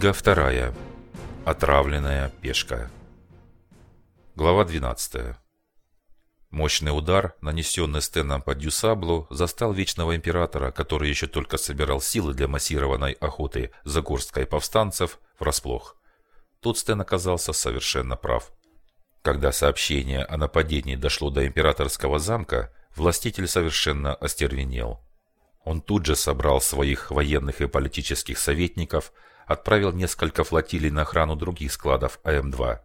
Книга вторая. Отравленная пешка. Глава 12. Мощный удар, нанесенный Стеном по Дюсаблу, застал Вечного Императора, который еще только собирал силы для массированной охоты за горсткой повстанцев, врасплох. Тут Стен оказался совершенно прав. Когда сообщение о нападении дошло до императорского замка, властитель совершенно остервенел. Он тут же собрал своих военных и политических советников, отправил несколько флотилий на охрану других складов АМ-2,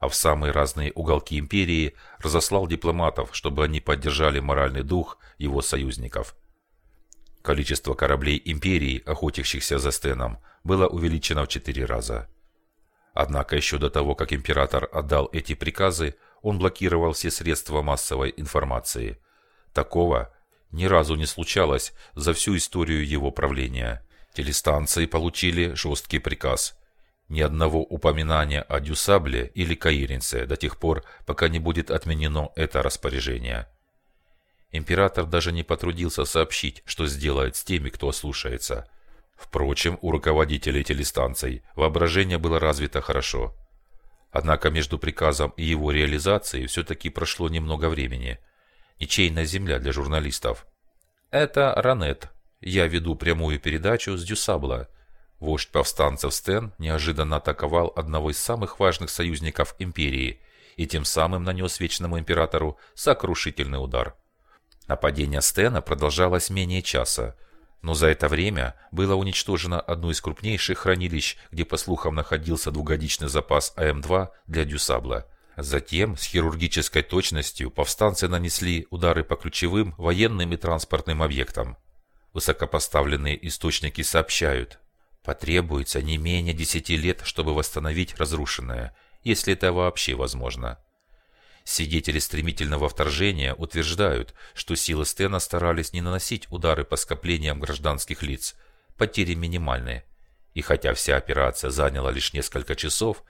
а в самые разные уголки империи разослал дипломатов, чтобы они поддержали моральный дух его союзников. Количество кораблей империи, охотящихся за Стеном, было увеличено в четыре раза. Однако еще до того, как император отдал эти приказы, он блокировал все средства массовой информации. Такого ни разу не случалось за всю историю его правления. Телестанции получили жесткий приказ. Ни одного упоминания о Дюсабле или Каиринце до тех пор, пока не будет отменено это распоряжение. Император даже не потрудился сообщить, что сделает с теми, кто ослушается. Впрочем, у руководителей телестанций воображение было развито хорошо. Однако между приказом и его реализацией все-таки прошло немного времени – Ничейная земля для журналистов. Это Ранет. Я веду прямую передачу с Дюсабла. Вождь повстанцев Стен неожиданно атаковал одного из самых важных союзников империи и тем самым нанес Вечному Императору сокрушительный удар. Нападение Стена продолжалось менее часа, но за это время было уничтожено одно из крупнейших хранилищ, где, по слухам, находился двухгодичный запас АМ-2 для Дюсабла – Затем с хирургической точностью повстанцы нанесли удары по ключевым военным и транспортным объектам. Высокопоставленные источники сообщают, потребуется не менее 10 лет, чтобы восстановить разрушенное, если это вообще возможно. Свидетели стремительного вторжения утверждают, что силы Стена старались не наносить удары по скоплениям гражданских лиц, потери минимальные. И хотя вся операция заняла лишь несколько часов,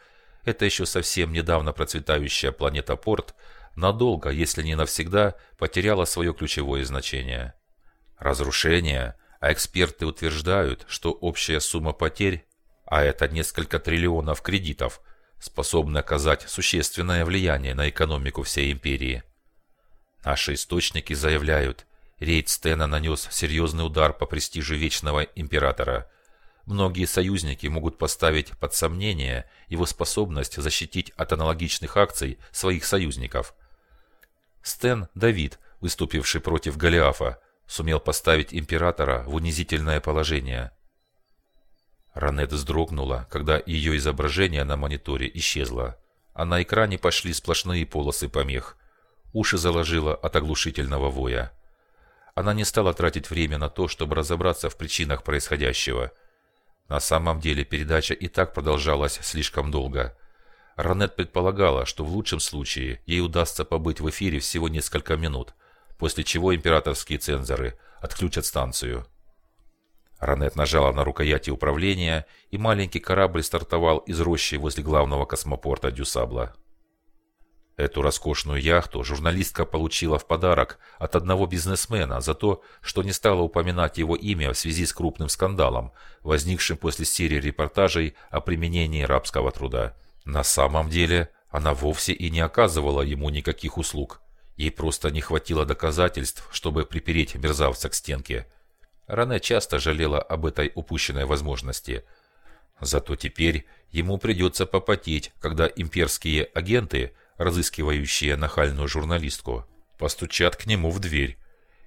эта еще совсем недавно процветающая планета Порт надолго, если не навсегда, потеряла свое ключевое значение. Разрушение, а эксперты утверждают, что общая сумма потерь, а это несколько триллионов кредитов, способны оказать существенное влияние на экономику всей империи. Наши источники заявляют, рейд Стена нанес серьезный удар по престижу Вечного Императора – Многие союзники могут поставить под сомнение его способность защитить от аналогичных акций своих союзников. Стэн Давид, выступивший против Голиафа, сумел поставить императора в унизительное положение. Ранет вздрогнула, когда ее изображение на мониторе исчезло, а на экране пошли сплошные полосы помех. Уши заложило от оглушительного воя. Она не стала тратить время на то, чтобы разобраться в причинах происходящего – на самом деле передача и так продолжалась слишком долго. Ранет предполагала, что в лучшем случае ей удастся побыть в эфире всего несколько минут, после чего императорские цензоры отключат станцию. Ранет нажала на рукояти управления, и маленький корабль стартовал из рощи возле главного космопорта Дюсабла. Эту роскошную яхту журналистка получила в подарок от одного бизнесмена за то, что не стала упоминать его имя в связи с крупным скандалом, возникшим после серии репортажей о применении рабского труда. На самом деле, она вовсе и не оказывала ему никаких услуг. Ей просто не хватило доказательств, чтобы припереть мерзавца к стенке. Ране часто жалела об этой упущенной возможности. Зато теперь ему придется попотеть, когда имперские агенты – разыскивающие нахальную журналистку, постучат к нему в дверь,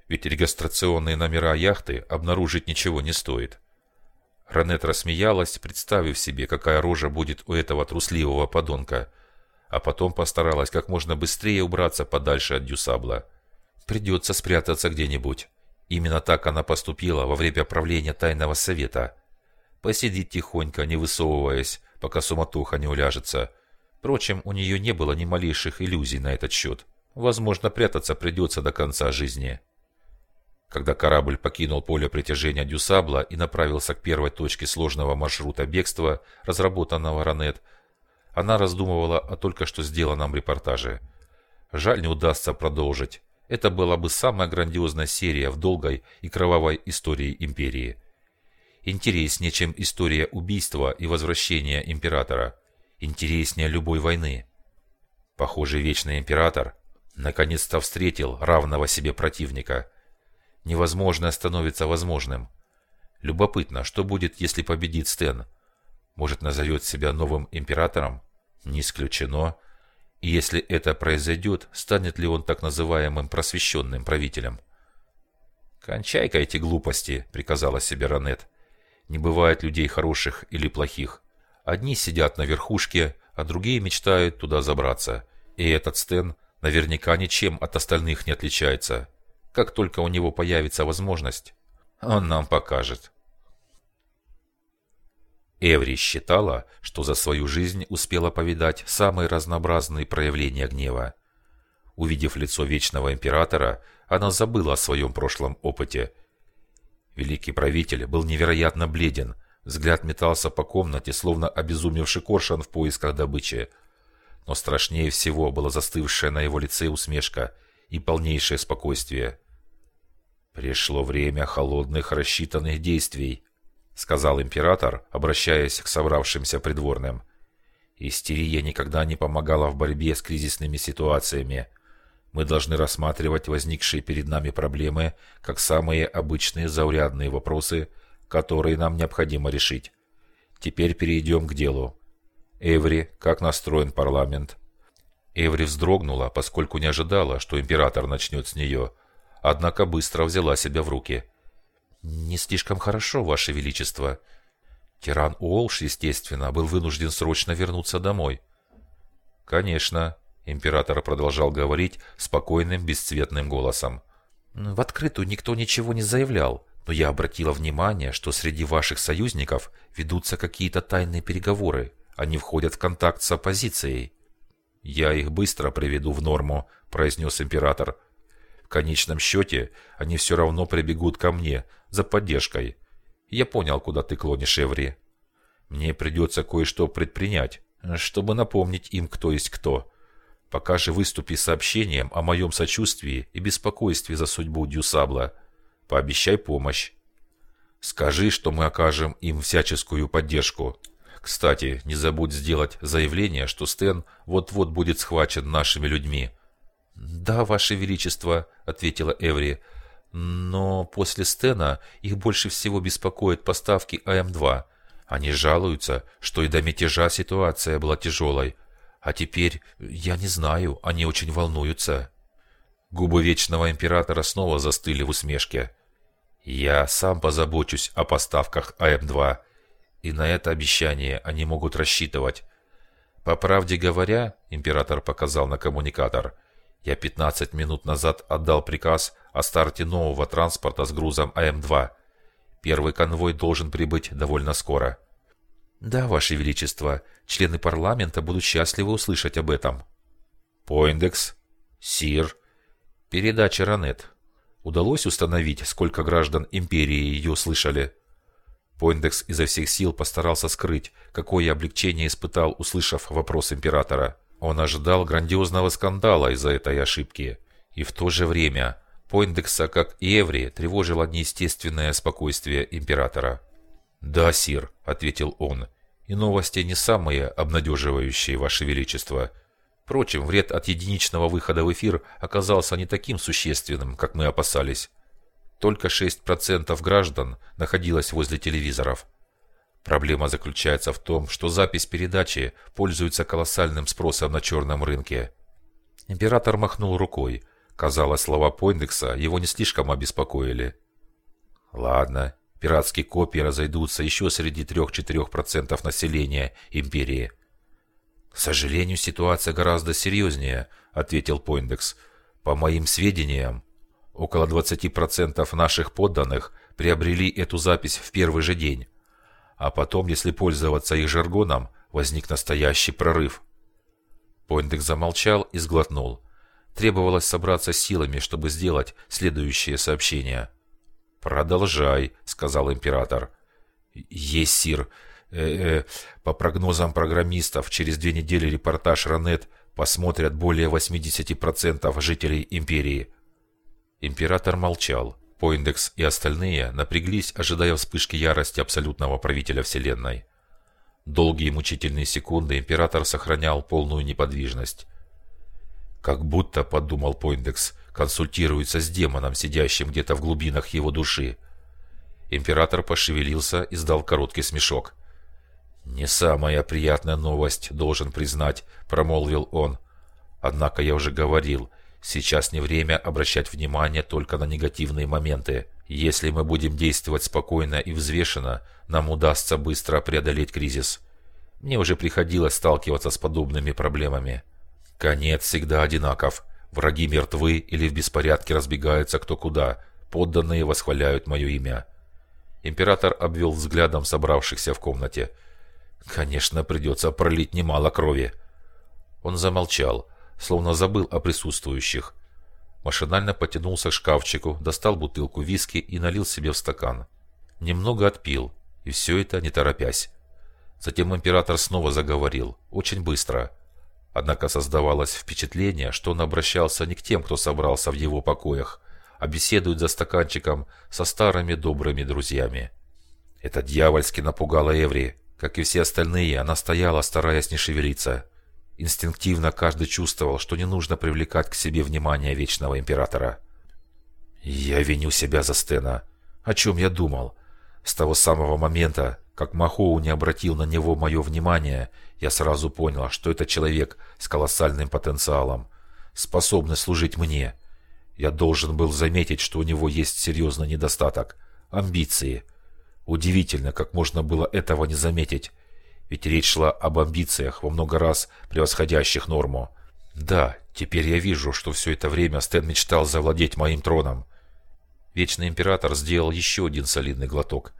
ведь регистрационные номера яхты обнаружить ничего не стоит. Ранет рассмеялась, представив себе, какая рожа будет у этого трусливого подонка, а потом постаралась как можно быстрее убраться подальше от Дюсабла. Придется спрятаться где-нибудь. Именно так она поступила во время правления Тайного Совета. Посидит тихонько, не высовываясь, пока суматоха не уляжется, Впрочем, у нее не было ни малейших иллюзий на этот счет. Возможно, прятаться придется до конца жизни. Когда корабль покинул поле притяжения Дюсабла и направился к первой точке сложного маршрута бегства, разработанного Ранет, она раздумывала о только что сделанном репортаже. Жаль, не удастся продолжить. Это была бы самая грандиозная серия в долгой и кровавой истории империи. интереснее, чем история убийства и возвращения императора, интереснее любой войны. Похоже, Вечный Император наконец-то встретил равного себе противника. Невозможное становится возможным. Любопытно, что будет, если победит Стэн? Может, назовет себя новым императором? Не исключено. И если это произойдет, станет ли он так называемым просвещенным правителем? «Кончай-ка эти глупости», — приказала себе Ранет. «Не бывает людей хороших или плохих. Одни сидят на верхушке, а другие мечтают туда забраться. И этот Стэн наверняка ничем от остальных не отличается. Как только у него появится возможность, он нам покажет». Эври считала, что за свою жизнь успела повидать самые разнообразные проявления гнева. Увидев лицо Вечного Императора, она забыла о своем прошлом опыте. Великий правитель был невероятно бледен, взгляд метался по комнате, словно обезумевший коршун в поисках добычи. Но страшнее всего была застывшая на его лице усмешка и полнейшее спокойствие. Пришло время холодных рассчитанных действий сказал император, обращаясь к собравшимся придворным. Истерия никогда не помогала в борьбе с кризисными ситуациями. Мы должны рассматривать возникшие перед нами проблемы как самые обычные заурядные вопросы, которые нам необходимо решить. Теперь перейдем к делу. Эври, как настроен парламент? Эври вздрогнула, поскольку не ожидала, что император начнет с нее, однако быстро взяла себя в руки – «Не слишком хорошо, Ваше Величество». Тиран Уолш, естественно, был вынужден срочно вернуться домой. «Конечно», — император продолжал говорить спокойным, бесцветным голосом. «В открытую никто ничего не заявлял, но я обратила внимание, что среди ваших союзников ведутся какие-то тайные переговоры. Они входят в контакт с оппозицией». «Я их быстро приведу в норму», — произнес император. В конечном счете, они все равно прибегут ко мне за поддержкой. Я понял, куда ты клонишь, Эври. Мне придется кое-что предпринять, чтобы напомнить им, кто есть кто. Пока же выступи с сообщением о моем сочувствии и беспокойстве за судьбу Дюсабла. Пообещай помощь. Скажи, что мы окажем им всяческую поддержку. Кстати, не забудь сделать заявление, что Стэн вот-вот будет схвачен нашими людьми. «Да, Ваше Величество», — ответила Эври. «Но после Стена их больше всего беспокоят поставки АМ-2. Они жалуются, что и до мятежа ситуация была тяжелой. А теперь, я не знаю, они очень волнуются». Губы Вечного Императора снова застыли в усмешке. «Я сам позабочусь о поставках АМ-2, и на это обещание они могут рассчитывать». «По правде говоря», — Император показал на коммуникатор, — я 15 минут назад отдал приказ о старте нового транспорта с грузом АМ-2. Первый конвой должен прибыть довольно скоро. Да, Ваше Величество, члены парламента будут счастливы услышать об этом. Поиндекс, СИР, передача Ранет. Удалось установить, сколько граждан империи ее слышали? Поиндекс изо всех сил постарался скрыть, какое облегчение испытал, услышав вопрос императора. Он ожидал грандиозного скандала из-за этой ошибки. И в то же время Пойндекса, как и Эври, тревожило неестественное спокойствие императора. «Да, сир», — ответил он, — «и новости не самые обнадеживающие, Ваше Величество. Впрочем, вред от единичного выхода в эфир оказался не таким существенным, как мы опасались. Только 6% граждан находилось возле телевизоров. Проблема заключается в том, что запись передачи пользуется колоссальным спросом на черном рынке. Император махнул рукой. Казалось, слова Пойндекса его не слишком обеспокоили. Ладно, пиратские копии разойдутся еще среди 3-4% населения империи. К сожалению, ситуация гораздо серьезнее, ответил Пойндекс. По моим сведениям, около 20% наших подданных приобрели эту запись в первый же день. А потом, если пользоваться их жаргоном, возник настоящий прорыв. Пойндек замолчал и сглотнул. Требовалось собраться силами, чтобы сделать следующее сообщение. «Продолжай», — сказал император. «Есть, сир. Э -э, по прогнозам программистов, через две недели репортаж Ранет посмотрят более 80% жителей империи». Император молчал. Поиндекс и остальные напряглись, ожидая вспышки ярости абсолютного правителя Вселенной. Долгие мучительные секунды император сохранял полную неподвижность. Как будто, подумал Поиндекс, консультируется с демоном, сидящим где-то в глубинах его души. Император пошевелился и сдал короткий смешок. «Не самая приятная новость, должен признать», — промолвил он. «Однако я уже говорил, сейчас не время обращать внимание только на негативные моменты. Если мы будем действовать спокойно и взвешенно, нам удастся быстро преодолеть кризис. Мне уже приходилось сталкиваться с подобными проблемами. Конец всегда одинаков. Враги мертвы или в беспорядке разбегаются кто куда. Подданные восхваляют мое имя». Император обвел взглядом собравшихся в комнате. «Конечно, придется пролить немало крови». Он замолчал, словно забыл о присутствующих. Машинально потянулся к шкафчику, достал бутылку виски и налил себе в стакан. Немного отпил, и все это не торопясь. Затем император снова заговорил, очень быстро. Однако создавалось впечатление, что он обращался не к тем, кто собрался в его покоях, а беседует за стаканчиком со старыми добрыми друзьями. Это дьявольски напугало Эври. Как и все остальные, она стояла, стараясь не шевелиться. Инстинктивно каждый чувствовал, что не нужно привлекать к себе внимание Вечного Императора. «Я виню себя за Стена. О чем я думал? С того самого момента, как Махоу не обратил на него мое внимание, я сразу понял, что это человек с колоссальным потенциалом, способный служить мне, я должен был заметить, что у него есть серьезный недостаток – амбиции. Удивительно, как можно было этого не заметить. Ведь речь шла об амбициях, во много раз превосходящих норму. Да, теперь я вижу, что все это время Стэн мечтал завладеть моим троном. Вечный Император сделал еще один солидный глоток.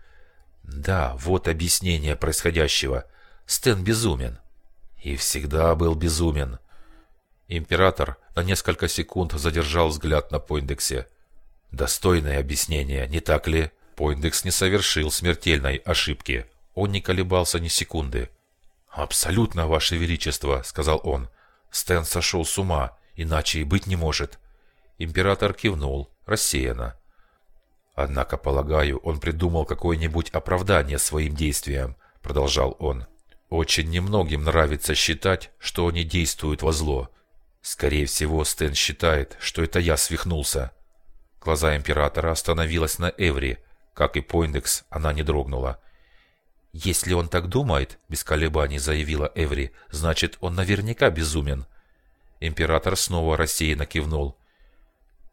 Да, вот объяснение происходящего. Стэн безумен. И всегда был безумен. Император на несколько секунд задержал взгляд на Пойндексе. Достойное объяснение, не так ли? Пойндекс не совершил смертельной ошибки. Он не колебался ни секунды. «Абсолютно, Ваше Величество», — сказал он. «Стэн сошел с ума, иначе и быть не может». Император кивнул, рассеянно. «Однако, полагаю, он придумал какое-нибудь оправдание своим действиям», — продолжал он. «Очень немногим нравится считать, что они действуют во зло, Скорее всего, Стэн считает, что это я свихнулся. Глаза Императора остановилась на Эври. Как и Пойндекс, она не дрогнула. «Если он так думает», — без колебаний заявила Эври, — «значит, он наверняка безумен». Император снова рассеянно кивнул.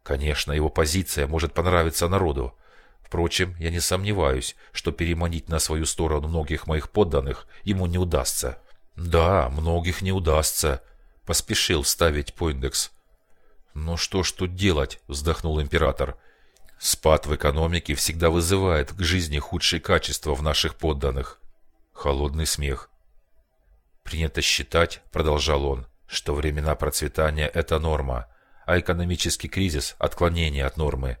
«Конечно, его позиция может понравиться народу. Впрочем, я не сомневаюсь, что переманить на свою сторону многих моих подданных ему не удастся». «Да, многих не удастся», Поспешил вставить Пойндекс. «Ну что ж тут делать?» – вздохнул император. «Спад в экономике всегда вызывает к жизни худшие качества в наших подданных». Холодный смех. «Принято считать», – продолжал он, – «что времена процветания – это норма, а экономический кризис – отклонение от нормы.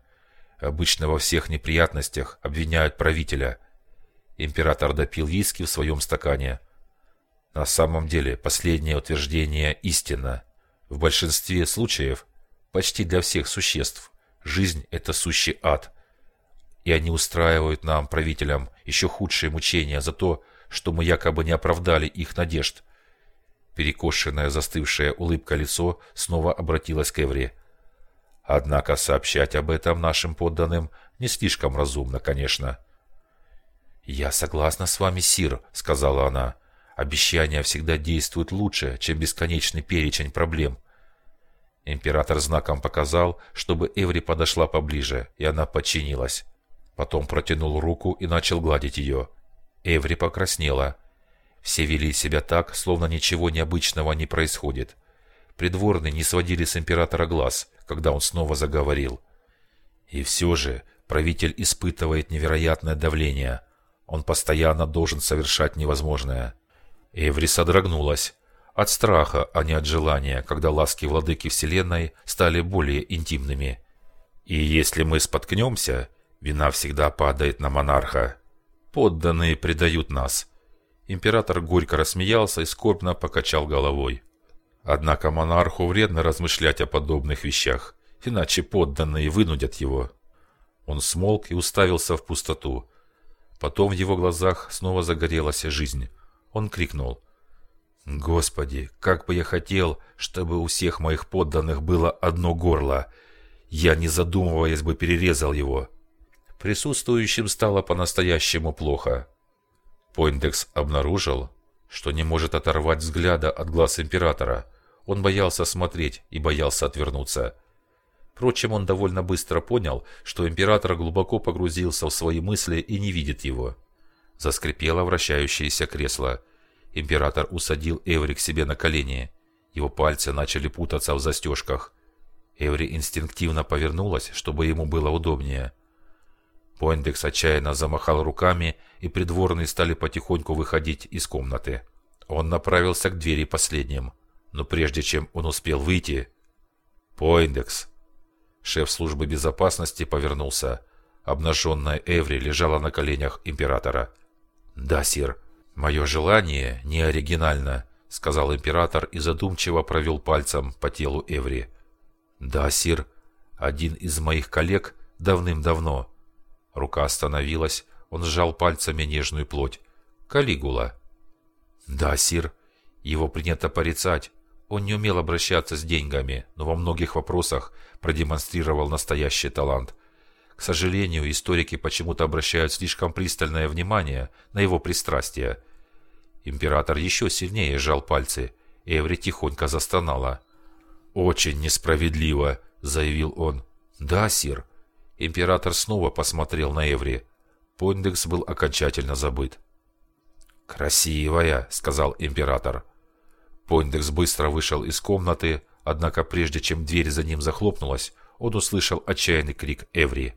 Обычно во всех неприятностях обвиняют правителя». Император допил виски в своем стакане. На самом деле последнее утверждение истина. В большинстве случаев, почти для всех существ, жизнь – это сущий ад. И они устраивают нам, правителям, еще худшие мучения за то, что мы якобы не оправдали их надежд. Перекошенная застывшая улыбка лицо снова обратилась к Эвре. Однако сообщать об этом нашим подданным не слишком разумно, конечно. «Я согласна с вами, Сир», — сказала она. Обещания всегда действуют лучше, чем бесконечный перечень проблем. Император знаком показал, чтобы Эври подошла поближе, и она подчинилась. Потом протянул руку и начал гладить ее. Эври покраснела. Все вели себя так, словно ничего необычного не происходит. Придворные не сводили с императора глаз, когда он снова заговорил. И все же правитель испытывает невероятное давление. Он постоянно должен совершать невозможное. Эври содрогнулась. От страха, а не от желания, когда ласки владыки Вселенной стали более интимными. И если мы споткнемся, вина всегда падает на монарха. Подданные предают нас. Император горько рассмеялся и скорбно покачал головой. Однако монарху вредно размышлять о подобных вещах, иначе подданные вынудят его. Он смолк и уставился в пустоту. Потом в его глазах снова загорелась жизнь. Он крикнул. «Господи, как бы я хотел, чтобы у всех моих подданных было одно горло! Я, не задумываясь бы, перерезал его!» Присутствующим стало по-настоящему плохо. Пойндекс обнаружил, что не может оторвать взгляда от глаз императора. Он боялся смотреть и боялся отвернуться. Впрочем, он довольно быстро понял, что император глубоко погрузился в свои мысли и не видит его. Заскрипело вращающееся кресло. Император усадил Эври к себе на колени. Его пальцы начали путаться в застежках. Эври инстинктивно повернулась, чтобы ему было удобнее. Пойндекс отчаянно замахал руками, и придворные стали потихоньку выходить из комнаты. Он направился к двери последним, но прежде чем он успел выйти... «Пойндекс!» Шеф службы безопасности повернулся. Обнаженная Эври лежала на коленях императора. «Да, сир. Мое желание не оригинально», — сказал император и задумчиво провел пальцем по телу Эври. «Да, сир. Один из моих коллег давным-давно». Рука остановилась, он сжал пальцами нежную плоть. «Калигула». «Да, сир. Его принято порицать. Он не умел обращаться с деньгами, но во многих вопросах продемонстрировал настоящий талант. К сожалению, историки почему-то обращают слишком пристальное внимание на его пристрастие. Император еще сильнее сжал пальцы. Эври тихонько застонала. «Очень несправедливо», — заявил он. «Да, сир». Император снова посмотрел на Эври. Пондекс был окончательно забыт. «Красивая», — сказал император. Пойндекс быстро вышел из комнаты, однако прежде чем дверь за ним захлопнулась, он услышал отчаянный крик Эври.